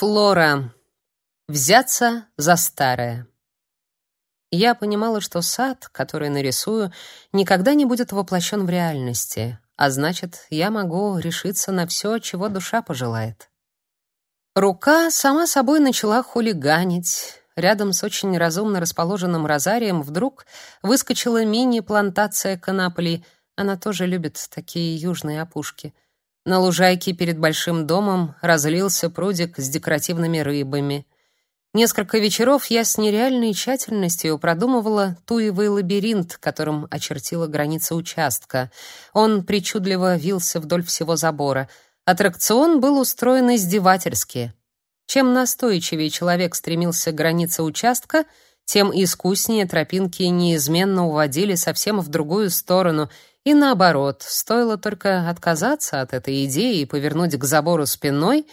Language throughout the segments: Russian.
Флора. Взяться за старое. Я понимала, что сад, который нарисую, никогда не будет воплощен в реальности, а значит, я могу решиться на все, чего душа пожелает. Рука сама собой начала хулиганить. Рядом с очень разумно расположенным розарием вдруг выскочила мини-плантация конопли. Она тоже любит такие южные опушки — на лужайке перед большим домом разлился прудик с декоративными рыбами. Несколько вечеров я с нереальной тщательностью продумывала туевый лабиринт, которым очертила граница участка. Он причудливо вился вдоль всего забора. Аттракцион был устроен издевательски. Чем настойчивее человек стремился к границе участка, тем искуснее тропинки неизменно уводили совсем в другую сторону — и наоборот, стоило только отказаться от этой идеи и повернуть к забору спиной,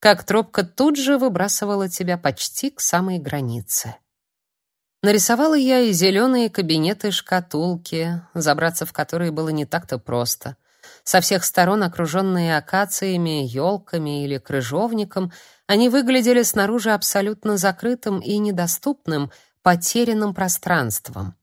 как тропка тут же выбрасывала тебя почти к самой границе. Нарисовала я и зеленые кабинеты-шкатулки, забраться в которые было не так-то просто. Со всех сторон окруженные акациями, елками или крыжовником, они выглядели снаружи абсолютно закрытым и недоступным, потерянным пространством.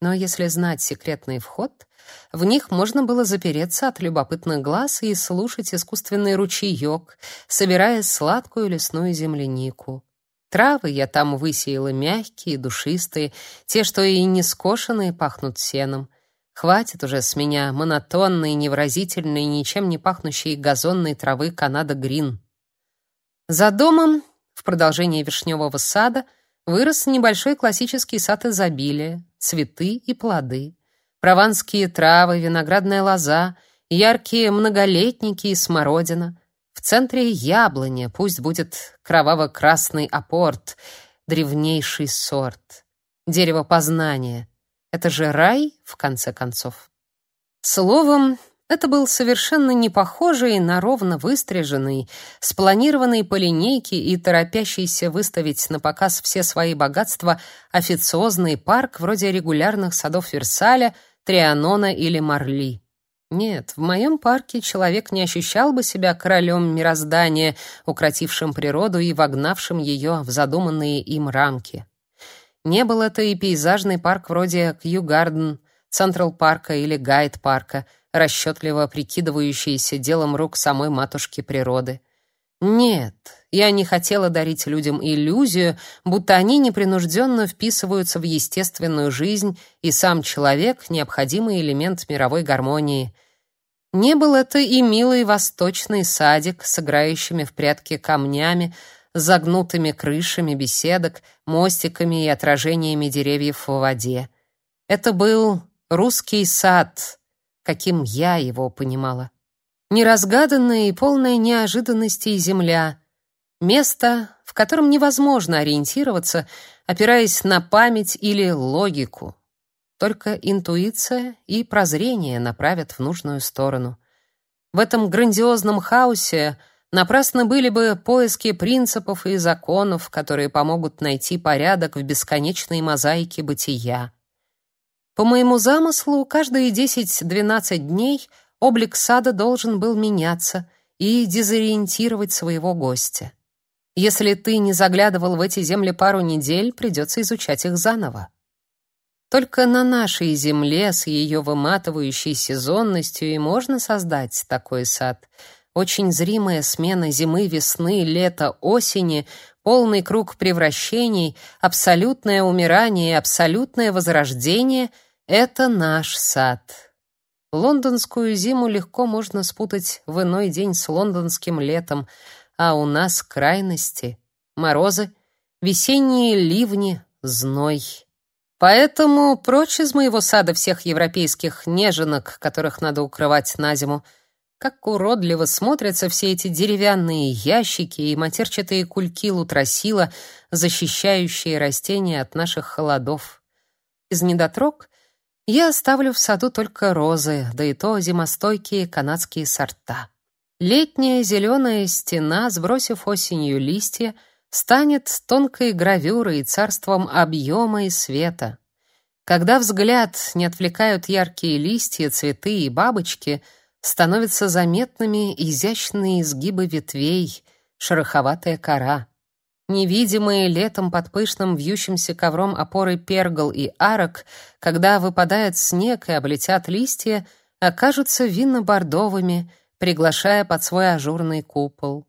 Но если знать секретный вход, в них можно было запереться от любопытных глаз и слушать искусственный ручеек, собирая сладкую лесную землянику. Травы я там высеяла мягкие, душистые, те, что и не скошенные, пахнут сеном. Хватит уже с меня монотонной, невразительной, ничем не пахнущей газонной травы Канада Грин. За домом, в продолжении вишневого сада, вырос небольшой классический сад изобилия, цветы и плоды прованские травы, виноградная лоза, яркие многолетники и смородина. В центре яблоня, пусть будет кроваво-красный апорт, древнейший сорт. Дерево познания. Это же рай, в конце концов. Словом, это был совершенно не похожий на ровно выстриженный, спланированный по линейке и торопящийся выставить на показ все свои богатства официозный парк вроде регулярных садов Версаля — Трианона или Марли. Нет, в моем парке человек не ощущал бы себя королем мироздания, укротившим природу и вогнавшим ее в задуманные им рамки. Не был это и пейзажный парк вроде Кью-Гарден, Централ-парка или Гайд-парка, расчетливо прикидывающийся делом рук самой матушки природы. Нет, я не хотела дарить людям иллюзию, будто они непринужденно вписываются в естественную жизнь, и сам человек — необходимый элемент мировой гармонии. Не был это и милый восточный садик с играющими в прятки камнями, загнутыми крышами беседок, мостиками и отражениями деревьев в воде. Это был русский сад, каким я его понимала неразгаданная и полная неожиданностей земля, место, в котором невозможно ориентироваться, опираясь на память или логику. Только интуиция и прозрение направят в нужную сторону. В этом грандиозном хаосе напрасно были бы поиски принципов и законов, которые помогут найти порядок в бесконечной мозаике бытия. По моему замыслу, каждые 10-12 дней — облик сада должен был меняться и дезориентировать своего гостя. Если ты не заглядывал в эти земли пару недель, придется изучать их заново. Только на нашей земле с ее выматывающей сезонностью и можно создать такой сад. Очень зримая смена зимы, весны, лета, осени, полный круг превращений, абсолютное умирание и абсолютное возрождение — это наш сад. Лондонскую зиму легко можно спутать в иной день с лондонским летом, а у нас крайности: морозы, весенние ливни, зной. Поэтому прочь из моего сада всех европейских неженок, которых надо укрывать на зиму. Как уродливо смотрятся все эти деревянные ящики и матерчатые кульки лутросила, защищающие растения от наших холодов. Из недотрог я оставлю в саду только розы, да и то зимостойкие канадские сорта. Летняя зеленая стена, сбросив осенью листья, станет тонкой гравюрой, царством объема и света. Когда взгляд не отвлекают яркие листья, цветы и бабочки, становятся заметными изящные изгибы ветвей, шероховатая кора — невидимые летом под пышным вьющимся ковром опоры пергол и арок, когда выпадает снег и облетят листья, окажутся винно-бордовыми, приглашая под свой ажурный купол.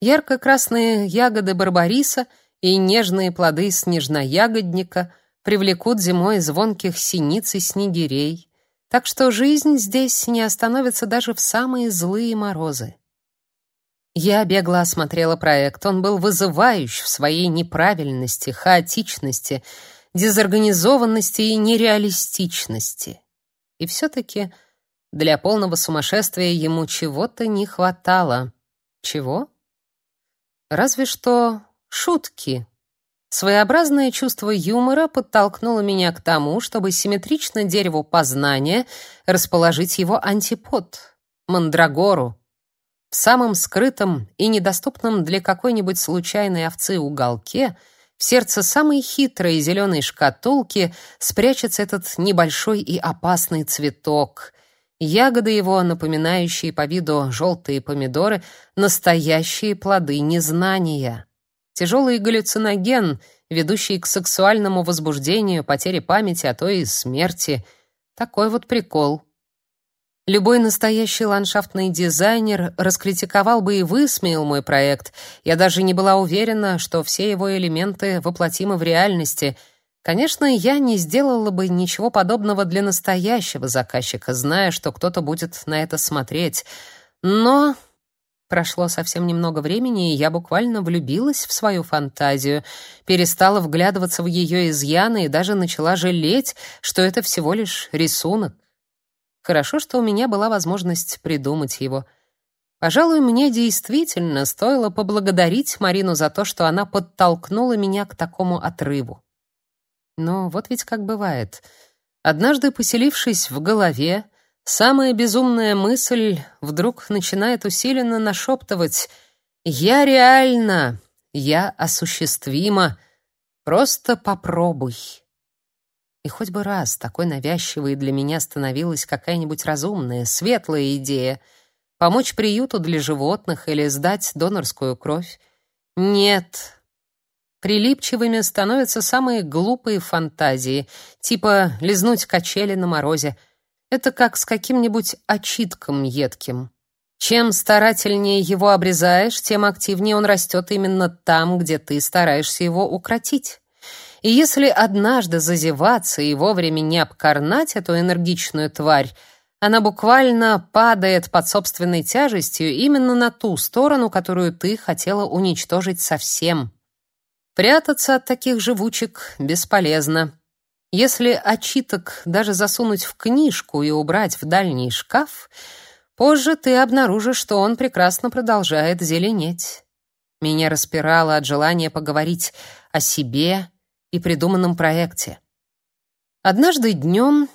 Ярко-красные ягоды барбариса и нежные плоды снежноягодника привлекут зимой звонких синиц и снегирей, так что жизнь здесь не остановится даже в самые злые морозы. Я бегло осмотрела проект. Он был вызывающ в своей неправильности, хаотичности, дезорганизованности и нереалистичности. И все-таки для полного сумасшествия ему чего-то не хватало. Чего? Разве что шутки. Своеобразное чувство юмора подтолкнуло меня к тому, чтобы симметрично дереву познания расположить его антипод — мандрагору — в самом скрытом и недоступном для какой-нибудь случайной овцы уголке, в сердце самой хитрой зеленой шкатулки, спрячется этот небольшой и опасный цветок. Ягоды его, напоминающие по виду желтые помидоры, настоящие плоды незнания. Тяжелый галлюциноген, ведущий к сексуальному возбуждению, потере памяти, а то и смерти. Такой вот прикол. Любой настоящий ландшафтный дизайнер раскритиковал бы и высмеял мой проект. Я даже не была уверена, что все его элементы воплотимы в реальности. Конечно, я не сделала бы ничего подобного для настоящего заказчика, зная, что кто-то будет на это смотреть. Но прошло совсем немного времени, и я буквально влюбилась в свою фантазию, перестала вглядываться в ее изъяны и даже начала жалеть, что это всего лишь рисунок. Хорошо, что у меня была возможность придумать его. Пожалуй, мне действительно стоило поблагодарить Марину за то, что она подтолкнула меня к такому отрыву. Но вот ведь как бывает. Однажды поселившись в голове, самая безумная мысль вдруг начинает усиленно нашептывать «Я реально, я осуществима, просто попробуй». И хоть бы раз такой навязчивой для меня становилась какая-нибудь разумная, светлая идея помочь приюту для животных или сдать донорскую кровь. Нет. Прилипчивыми становятся самые глупые фантазии, типа лизнуть качели на морозе. Это как с каким-нибудь очитком едким. Чем старательнее его обрезаешь, тем активнее он растет именно там, где ты стараешься его укротить. И если однажды зазеваться и вовремя не обкорнать эту энергичную тварь, она буквально падает под собственной тяжестью именно на ту сторону, которую ты хотела уничтожить совсем. Прятаться от таких живучек бесполезно. Если очиток даже засунуть в книжку и убрать в дальний шкаф, позже ты обнаружишь, что он прекрасно продолжает зеленеть. Меня распирало от желания поговорить о себе и придуманном проекте. Однажды днем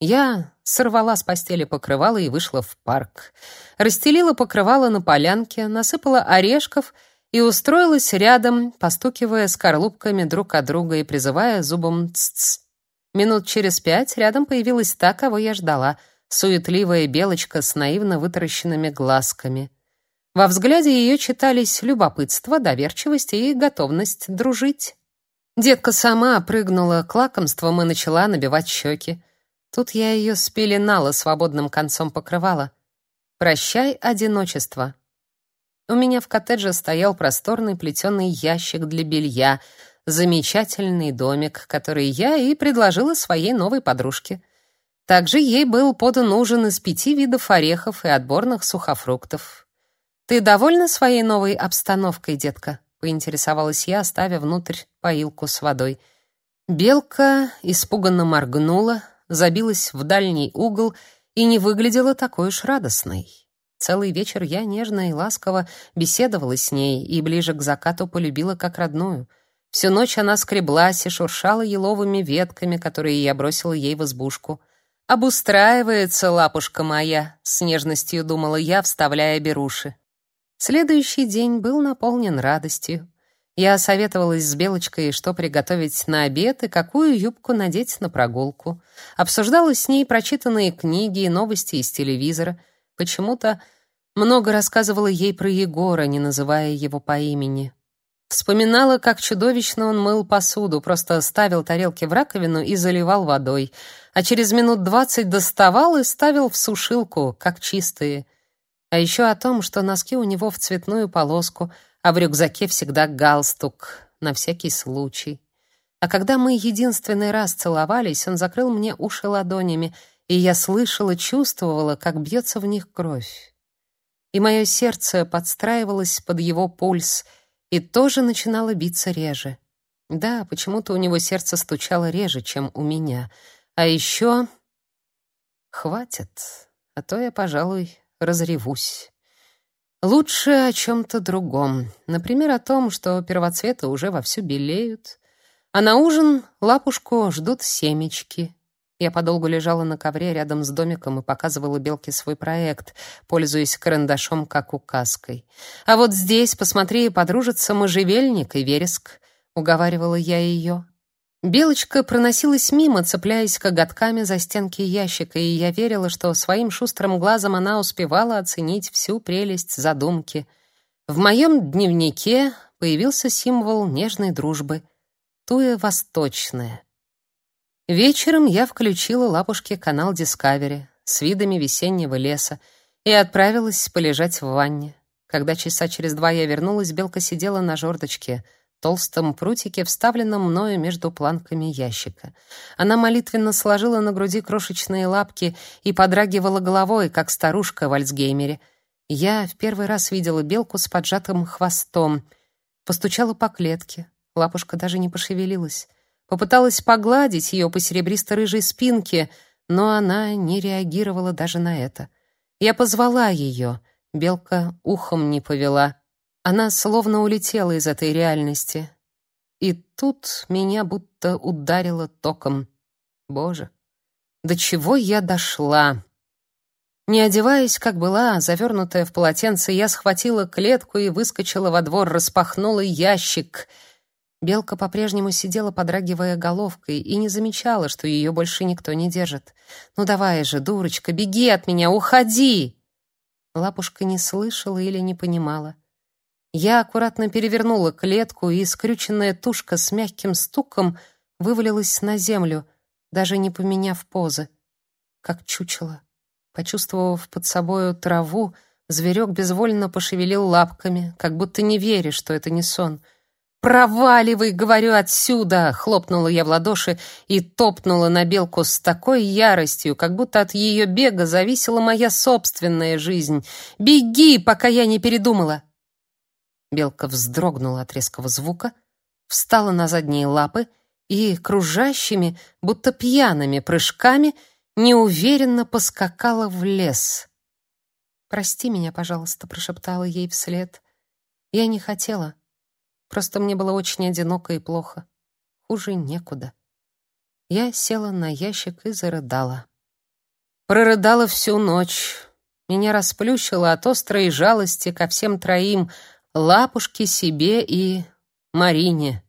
я сорвала с постели покрывало и вышла в парк. Расстелила покрывало на полянке, насыпала орешков и устроилась рядом, постукивая скорлупками друг от друга и призывая зубом «ц-ц». Минут через пять рядом появилась та, кого я ждала, суетливая белочка с наивно вытаращенными глазками. Во взгляде ее читались любопытство, доверчивость и готовность дружить. Детка сама прыгнула к лакомствам и начала набивать щеки. Тут я ее спеленала свободным концом покрывала. «Прощай, одиночество». У меня в коттедже стоял просторный плетеный ящик для белья, замечательный домик, который я и предложила своей новой подружке. Также ей был подан ужин из пяти видов орехов и отборных сухофруктов. «Ты довольна своей новой обстановкой, детка?» Поинтересовалась я, ставя внутрь поилку с водой. Белка испуганно моргнула, забилась в дальний угол и не выглядела такой уж радостной. Целый вечер я нежно и ласково беседовала с ней и ближе к закату полюбила как родную. Всю ночь она скреблась и шуршала еловыми ветками, которые я бросила ей в избушку. «Обустраивается лапушка моя», — с нежностью думала я, вставляя беруши. Следующий день был наполнен радостью. Я советовалась с Белочкой, что приготовить на обед и какую юбку надеть на прогулку. Обсуждала с ней прочитанные книги и новости из телевизора. Почему-то много рассказывала ей про Егора, не называя его по имени. Вспоминала, как чудовищно он мыл посуду, просто ставил тарелки в раковину и заливал водой, а через минут двадцать доставал и ставил в сушилку, как чистые. А еще о том, что носки у него в цветную полоску, а в рюкзаке всегда галстук, на всякий случай. А когда мы единственный раз целовались, он закрыл мне уши ладонями, и я слышала, чувствовала, как бьется в них кровь. И мое сердце подстраивалось под его пульс — и тоже начинало биться реже. Да, почему-то у него сердце стучало реже, чем у меня. А еще... Хватит, а то я, пожалуй, разревусь. Лучше о чем-то другом. Например, о том, что первоцветы уже вовсю белеют, а на ужин лапушку ждут семечки. Я подолгу лежала на ковре рядом с домиком и показывала белке свой проект, пользуясь карандашом как указкой. «А вот здесь, посмотри, подружатся можжевельник и вереск», — уговаривала я ее. Белочка проносилась мимо, цепляясь коготками за стенки ящика, и я верила, что своим шустрым глазом она успевала оценить всю прелесть задумки. В моем дневнике появился символ нежной дружбы — туя восточная — Вечером я включила лапушке канал Discovery с видами весеннего леса и отправилась полежать в ванне. Когда часа через два я вернулась, белка сидела на жердочке, толстом прутике, вставленном мною между планками ящика. Она молитвенно сложила на груди крошечные лапки и подрагивала головой, как старушка в Альцгеймере. Я в первый раз видела белку с поджатым хвостом. Постучала по клетке. Лапушка даже не пошевелилась. Попыталась погладить ее по серебристо-рыжей спинке, но она не реагировала даже на это. Я позвала ее, белка ухом не повела. Она словно улетела из этой реальности. И тут меня будто ударило током. Боже, до чего я дошла? Не одеваясь, как была, завернутая в полотенце, я схватила клетку и выскочила во двор, распахнула ящик — Белка по-прежнему сидела, подрагивая головкой, и не замечала, что ее больше никто не держит. «Ну давай же, дурочка, беги от меня, уходи!» Лапушка не слышала или не понимала. Я аккуратно перевернула клетку, и скрюченная тушка с мягким стуком вывалилась на землю, даже не поменяв позы, как чучело. Почувствовав под собою траву, зверек безвольно пошевелил лапками, как будто не веря, что это не сон — «Проваливай, говорю, отсюда!» — хлопнула я в ладоши и топнула на белку с такой яростью, как будто от ее бега зависела моя собственная жизнь. «Беги, пока я не передумала!» Белка вздрогнула от резкого звука, встала на задние лапы и кружащими, будто пьяными прыжками неуверенно поскакала в лес. «Прости меня, пожалуйста», — прошептала ей вслед. «Я не хотела». Просто мне было очень одиноко и плохо. Хуже некуда. Я села на ящик и зарыдала. Прорыдала всю ночь. Меня расплющило от острой жалости ко всем троим, Лапушке, себе и Марине.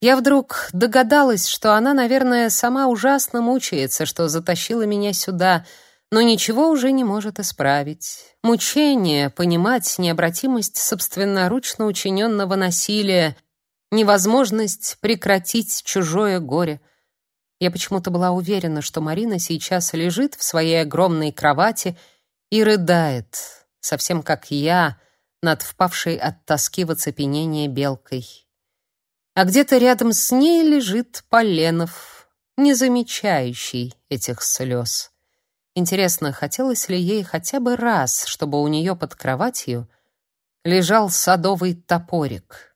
Я вдруг догадалась, что она, наверное, сама ужасно мучается, что затащила меня сюда — но ничего уже не может исправить. Мучение, понимать необратимость собственноручно учиненного насилия, невозможность прекратить чужое горе. Я почему-то была уверена, что Марина сейчас лежит в своей огромной кровати и рыдает, совсем как я, над впавшей от тоски в оцепенение белкой. А где-то рядом с ней лежит Поленов, не замечающий этих слез. Интересно, хотелось ли ей хотя бы раз, чтобы у нее под кроватью лежал садовый топорик?